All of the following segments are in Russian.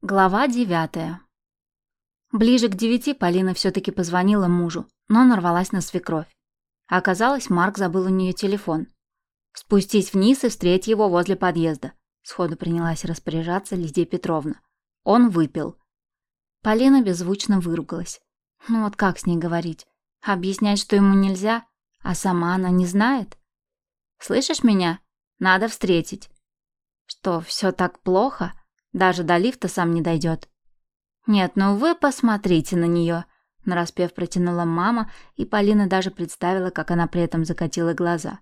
Глава девятая. Ближе к девяти Полина все-таки позвонила мужу, но нарвалась на свекровь. Оказалось, Марк забыл у нее телефон. Спустись вниз и встреть его возле подъезда. Сходу принялась распоряжаться Лидия Петровна. Он выпил. Полина беззвучно выругалась. Ну вот как с ней говорить? Объяснять, что ему нельзя, а сама она не знает? «Слышишь меня? Надо встретить». «Что, все так плохо?» Даже до лифта сам не дойдет. Нет, ну вы посмотрите на нее. Нараспев протянула мама, и Полина даже представила, как она при этом закатила глаза.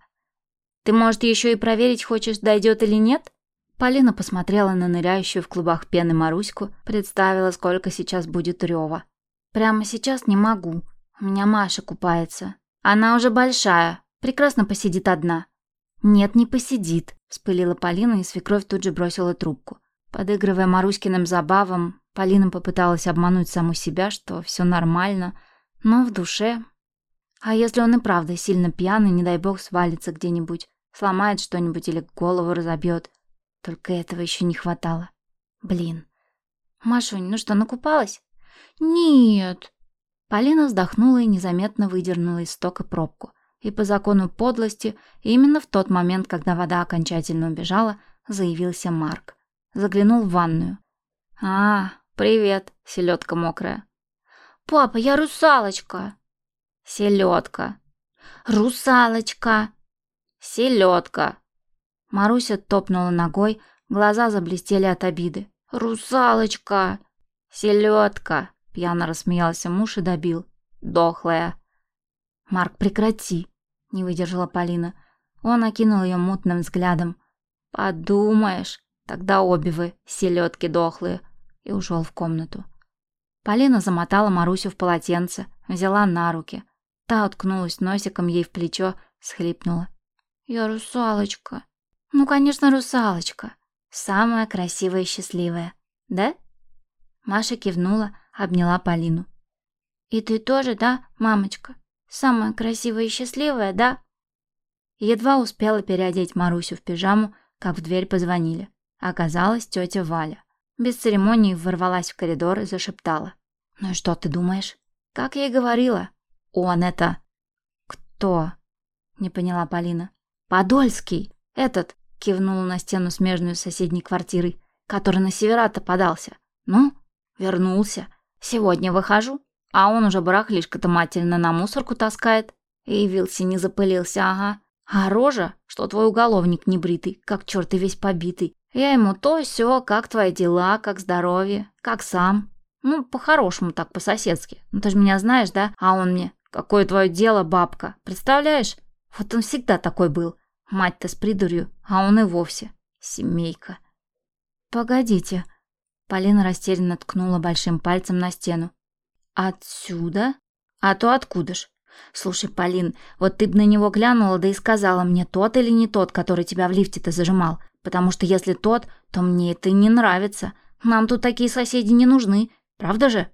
«Ты, может, еще и проверить хочешь, дойдет или нет?» Полина посмотрела на ныряющую в клубах пены Маруську, представила, сколько сейчас будет рева. «Прямо сейчас не могу. У меня Маша купается. Она уже большая, прекрасно посидит одна». «Нет, не посидит», — вспылила Полина, и свекровь тут же бросила трубку. Подыгрывая Маруськиным забавам, Полина попыталась обмануть саму себя, что все нормально, но в душе... А если он и правда сильно пьяный, не дай бог, свалится где-нибудь, сломает что-нибудь или голову разобьет. Только этого еще не хватало. Блин. Машунь, ну что, накупалась? Нет. Полина вздохнула и незаметно выдернула из стока пробку. И по закону подлости, именно в тот момент, когда вода окончательно убежала, заявился Марк. Заглянул в ванную. «А, привет, селедка мокрая». «Папа, я русалочка». «Селедка». «Русалочка». «Селедка». Маруся топнула ногой, глаза заблестели от обиды. «Русалочка!» «Селедка!» — пьяно рассмеялся муж и добил. «Дохлая!» «Марк, прекрати!» — не выдержала Полина. Он окинул ее мутным взглядом. «Подумаешь, Тогда обе вы, селедки дохлые, и ушел в комнату. Полина замотала Марусю в полотенце, взяла на руки. Та уткнулась носиком ей в плечо, схлипнула. «Я русалочка». «Ну, конечно, русалочка. Самая красивая и счастливая. Да?» Маша кивнула, обняла Полину. «И ты тоже, да, мамочка? Самая красивая и счастливая, да?» Едва успела переодеть Марусю в пижаму, как в дверь позвонили. Оказалась тетя Валя. Без церемонии ворвалась в коридор и зашептала. «Ну и что ты думаешь?» «Как я и говорила. Он это...» «Кто?» Не поняла Полина. «Подольский! Этот!» Кивнула на стену смежную с соседней квартирой, который на северато подался. «Ну, вернулся. Сегодня выхожу, а он уже барахлишко-то матерно на мусорку таскает. И явился, не запылился, ага. А рожа, что твой уголовник небритый, как черт и весь побитый. Я ему то все, как твои дела, как здоровье, как сам. Ну, по-хорошему так, по-соседски. Ну, ты же меня знаешь, да? А он мне, какое твое дело, бабка? Представляешь? Вот он всегда такой был. Мать-то с придурью, а он и вовсе. Семейка. Погодите. Полина растерянно ткнула большим пальцем на стену. Отсюда? А то откуда ж? Слушай, Полин, вот ты бы на него глянула, да и сказала мне, тот или не тот, который тебя в лифте-то зажимал. Потому что если тот, то мне это не нравится. Нам тут такие соседи не нужны, правда же?»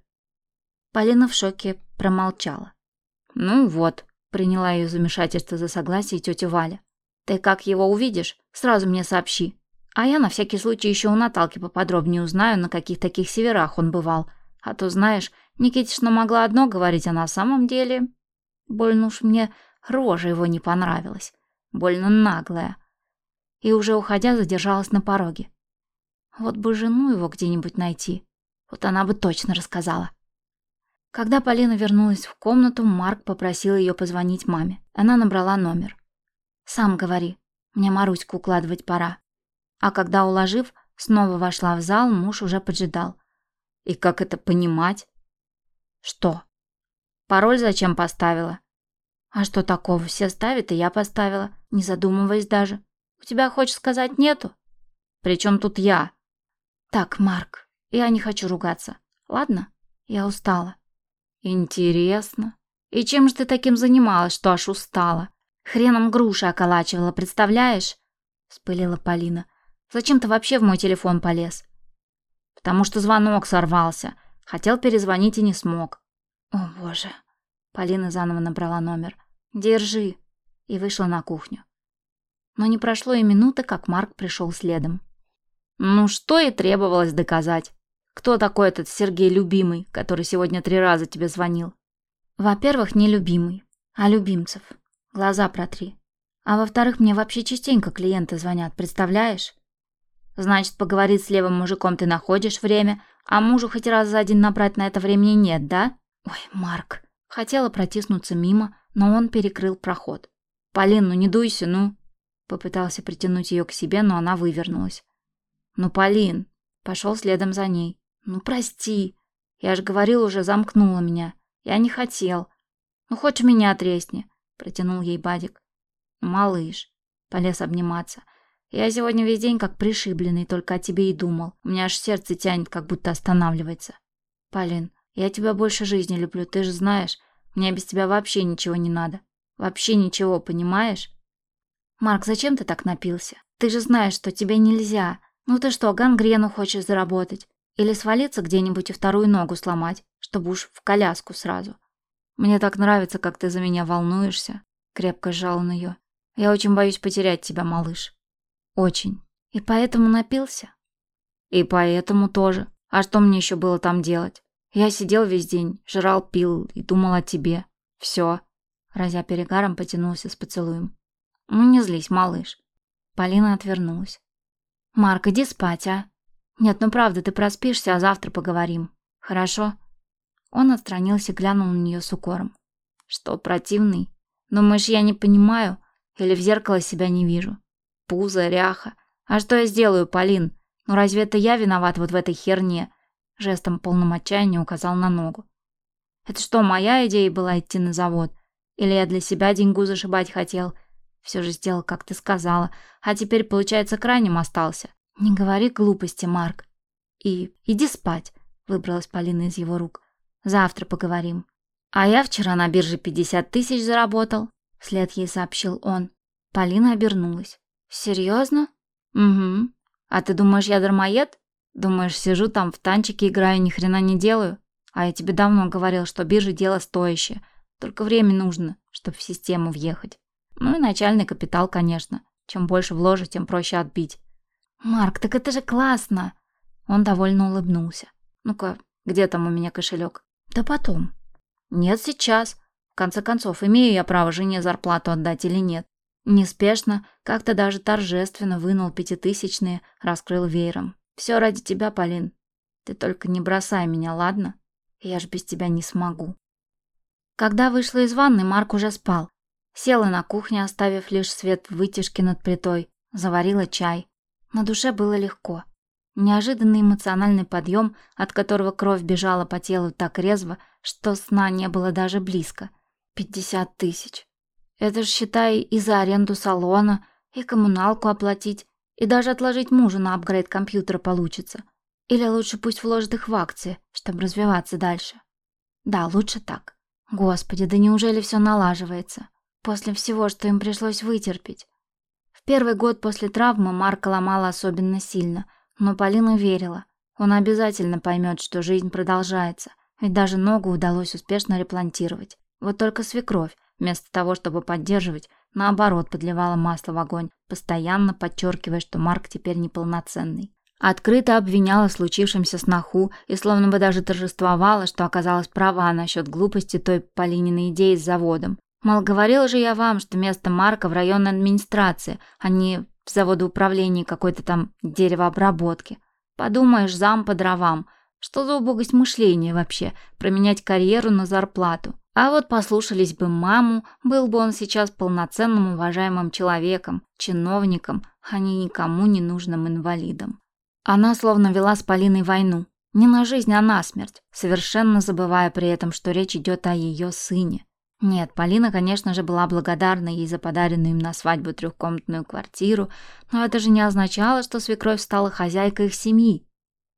Полина в шоке промолчала. «Ну вот», — приняла ее замешательство за согласие тетя Валя. «Ты как его увидишь, сразу мне сообщи. А я на всякий случай еще у Наталки поподробнее узнаю, на каких таких северах он бывал. А то, знаешь, Никитишна могла одно говорить, а на самом деле... Больно уж мне рожа его не понравилась. Больно наглая и уже уходя задержалась на пороге. Вот бы жену его где-нибудь найти. Вот она бы точно рассказала. Когда Полина вернулась в комнату, Марк попросил ее позвонить маме. Она набрала номер. «Сам говори, мне Маруську укладывать пора». А когда, уложив, снова вошла в зал, муж уже поджидал. «И как это понимать?» «Что?» «Пароль зачем поставила?» «А что такого? Все ставят, и я поставила, не задумываясь даже. У тебя, хочешь сказать, нету? Причем тут я? Так, Марк, я не хочу ругаться. Ладно? Я устала. Интересно. И чем же ты таким занималась, что аж устала? Хреном груши околачивала, представляешь? Спылила Полина. Зачем ты вообще в мой телефон полез? Потому что звонок сорвался. Хотел перезвонить и не смог. О, боже. Полина заново набрала номер. Держи. И вышла на кухню. Но не прошло и минуты, как Марк пришел следом. Ну что и требовалось доказать. Кто такой этот Сергей Любимый, который сегодня три раза тебе звонил? Во-первых, не любимый, а любимцев. Глаза протри. А во-вторых, мне вообще частенько клиенты звонят, представляешь? Значит, поговорить с левым мужиком ты находишь время, а мужу хоть раз за день набрать на это времени нет, да? Ой, Марк. Хотела протиснуться мимо, но он перекрыл проход. Полин, ну не дуйся, ну. Попытался притянуть ее к себе, но она вывернулась. Ну, Полин. Пошел следом за ней. Ну, прости. Я же говорил, уже замкнула меня. Я не хотел. Ну, хоть меня тресни. Протянул ей Бадик. Малыш. Полез обниматься. Я сегодня весь день как пришибленный, только о тебе и думал. У меня аж сердце тянет, как будто останавливается. Полин, я тебя больше жизни люблю, ты же знаешь. Мне без тебя вообще ничего не надо. Вообще ничего, понимаешь? Марк, зачем ты так напился? Ты же знаешь, что тебе нельзя. Ну ты что, гангрену хочешь заработать? Или свалиться где-нибудь и вторую ногу сломать, чтобы уж в коляску сразу? Мне так нравится, как ты за меня волнуешься. Крепко сжал он ее. Я очень боюсь потерять тебя, малыш. Очень. И поэтому напился? И поэтому тоже. А что мне еще было там делать? Я сидел весь день, жрал, пил и думал о тебе. Все. Разя перегаром потянулся с поцелуем. Ну не злись, малыш. Полина отвернулась. Марк, иди спать, а? Нет, ну правда, ты проспишься, а завтра поговорим. Хорошо? Он отстранился, глянул на нее с укором. Что, противный? Думаешь, я не понимаю? Или в зеркало себя не вижу? Пузо, ряха. А что я сделаю, Полин? Ну разве это я виноват вот в этой херне? Жестом полным отчаяния указал на ногу. Это что, моя идея была идти на завод? Или я для себя деньгу зашибать хотел? Все же сделал, как ты сказала. А теперь, получается, крайним остался. Не говори глупости, Марк. И иди спать, выбралась Полина из его рук. Завтра поговорим. А я вчера на бирже 50 тысяч заработал, вслед ей сообщил он. Полина обернулась. Серьезно? Угу. А ты думаешь, я дармоед? Думаешь, сижу там в танчике играю, ни хрена не делаю? А я тебе давно говорил, что биржа дело стоящее. Только время нужно, чтобы в систему въехать. Ну и начальный капитал, конечно. Чем больше вложить, тем проще отбить. Марк, так это же классно. Он довольно улыбнулся. Ну-ка, где там у меня кошелек? Да потом. Нет, сейчас. В конце концов, имею я право жене зарплату отдать или нет? Неспешно, как-то даже торжественно вынул пятитысячные, раскрыл веером. Все ради тебя, Полин. Ты только не бросай меня, ладно? Я ж без тебя не смогу. Когда вышла из ванны, Марк уже спал. Села на кухне, оставив лишь свет в вытяжке над плитой. Заварила чай. На душе было легко. Неожиданный эмоциональный подъем, от которого кровь бежала по телу так резво, что сна не было даже близко. Пятьдесят тысяч. Это ж, считай, и за аренду салона, и коммуналку оплатить, и даже отложить мужу на апгрейд компьютера получится. Или лучше пусть вложит их в акции, чтобы развиваться дальше. Да, лучше так. Господи, да неужели все налаживается? После всего, что им пришлось вытерпеть. В первый год после травмы Марка ломала особенно сильно, но Полина верила. Он обязательно поймет, что жизнь продолжается, ведь даже ногу удалось успешно реплантировать. Вот только свекровь, вместо того, чтобы поддерживать, наоборот, подливала масло в огонь, постоянно подчеркивая, что Марк теперь неполноценный. Открыто обвиняла в случившемся сноху и словно бы даже торжествовала, что оказалась права насчет глупости той Полининой идеи с заводом. Мол, говорила же я вам, что место Марка в районной администрации, а не в заводоуправлении какой-то там деревообработки. Подумаешь, зам по дровам. Что за убогость мышления вообще? Променять карьеру на зарплату. А вот послушались бы маму, был бы он сейчас полноценным уважаемым человеком, чиновником, а не никому не нужным инвалидом. Она словно вела с Полиной войну. Не на жизнь, а на смерть, совершенно забывая при этом, что речь идет о ее сыне. Нет, Полина, конечно же, была благодарна ей за подаренную им на свадьбу трехкомнатную квартиру, но это же не означало, что свекровь стала хозяйкой их семьи.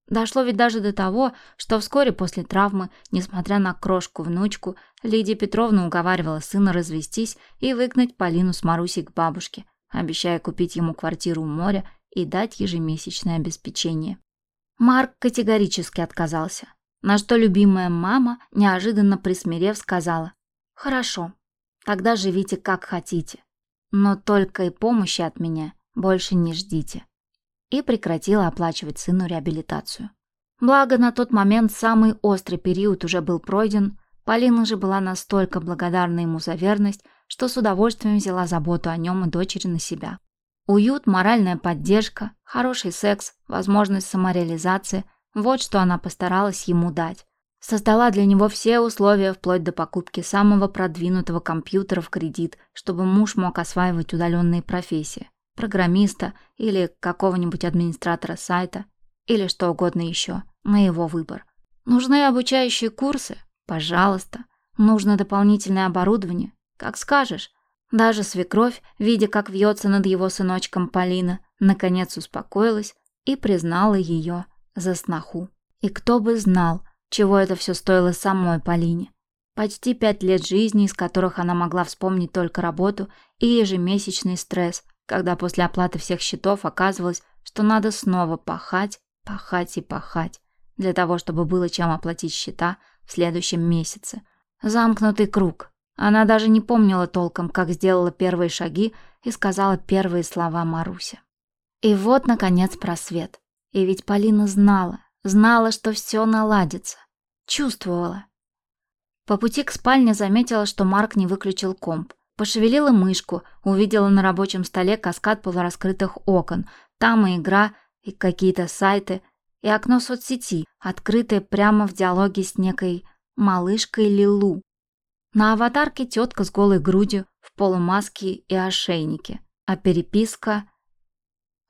Дошло ведь даже до того, что вскоре после травмы, несмотря на крошку-внучку, Лидия Петровна уговаривала сына развестись и выгнать Полину с Марусей к бабушке, обещая купить ему квартиру у моря и дать ежемесячное обеспечение. Марк категорически отказался, на что любимая мама, неожиданно присмирев, сказала «Хорошо, тогда живите как хотите, но только и помощи от меня больше не ждите». И прекратила оплачивать сыну реабилитацию. Благо, на тот момент самый острый период уже был пройден, Полина же была настолько благодарна ему за верность, что с удовольствием взяла заботу о нем и дочери на себя. Уют, моральная поддержка, хороший секс, возможность самореализации – вот что она постаралась ему дать. Создала для него все условия вплоть до покупки самого продвинутого компьютера в кредит, чтобы муж мог осваивать удаленные профессии. Программиста или какого-нибудь администратора сайта, или что угодно еще, на его выбор. Нужны обучающие курсы? Пожалуйста. Нужно дополнительное оборудование? Как скажешь. Даже свекровь, видя, как вьется над его сыночком Полина, наконец успокоилась и признала ее за сноху. И кто бы знал, чего это все стоило самой Полине. Почти пять лет жизни, из которых она могла вспомнить только работу и ежемесячный стресс, когда после оплаты всех счетов оказывалось, что надо снова пахать, пахать и пахать, для того, чтобы было чем оплатить счета в следующем месяце. Замкнутый круг. Она даже не помнила толком, как сделала первые шаги и сказала первые слова Маруся. И вот, наконец, просвет. И ведь Полина знала, знала, что все наладится. Чувствовала. По пути к спальне заметила, что Марк не выключил комп. Пошевелила мышку, увидела на рабочем столе каскад полураскрытых окон. Там и игра, и какие-то сайты, и окно соцсети, открытое прямо в диалоге с некой малышкой Лилу. На аватарке тетка с голой грудью, в полумаске и ошейнике. А переписка...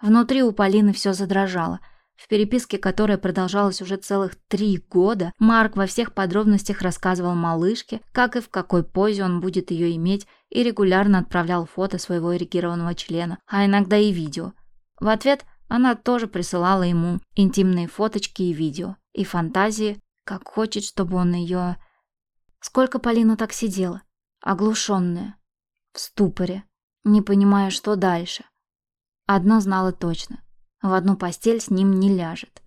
Внутри у Полины все задрожало – в переписке, которая продолжалась уже целых три года, Марк во всех подробностях рассказывал малышке, как и в какой позе он будет ее иметь, и регулярно отправлял фото своего эрегированного члена, а иногда и видео. В ответ она тоже присылала ему интимные фоточки и видео, и фантазии, как хочет, чтобы он ее... Сколько Полина так сидела, оглушенная, в ступоре, не понимая, что дальше. Одно знала точно в одну постель с ним не ляжет.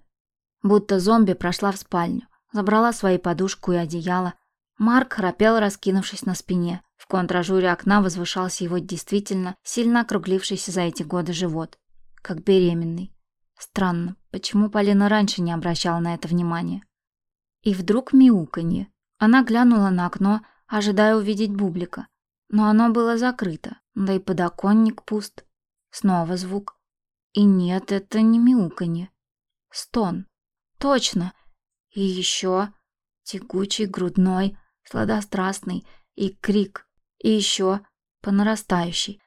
Будто зомби прошла в спальню, забрала свои подушку и одеяло. Марк храпел, раскинувшись на спине. В контражуре окна возвышался его действительно сильно округлившийся за эти годы живот. Как беременный. Странно, почему Полина раньше не обращала на это внимания? И вдруг мяуканье. Она глянула на окно, ожидая увидеть бублика. Но оно было закрыто, да и подоконник пуст. Снова звук. И нет, это не мяуканье. Стон. Точно. И еще тягучий, грудной, сладострастный, и крик. И еще по нарастающей.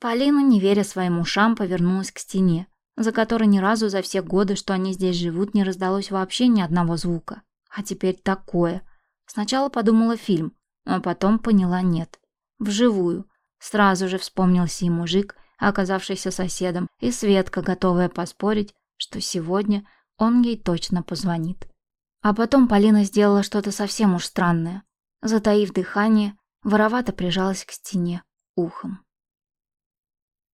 Полина, не веря своим ушам, повернулась к стене, за которой ни разу за все годы, что они здесь живут, не раздалось вообще ни одного звука. А теперь такое. Сначала подумала фильм, но потом поняла нет. Вживую. Сразу же вспомнился и мужик, оказавшийся соседом, и Светка, готовая поспорить, что сегодня он ей точно позвонит. А потом Полина сделала что-то совсем уж странное. Затаив дыхание, воровато прижалась к стене ухом.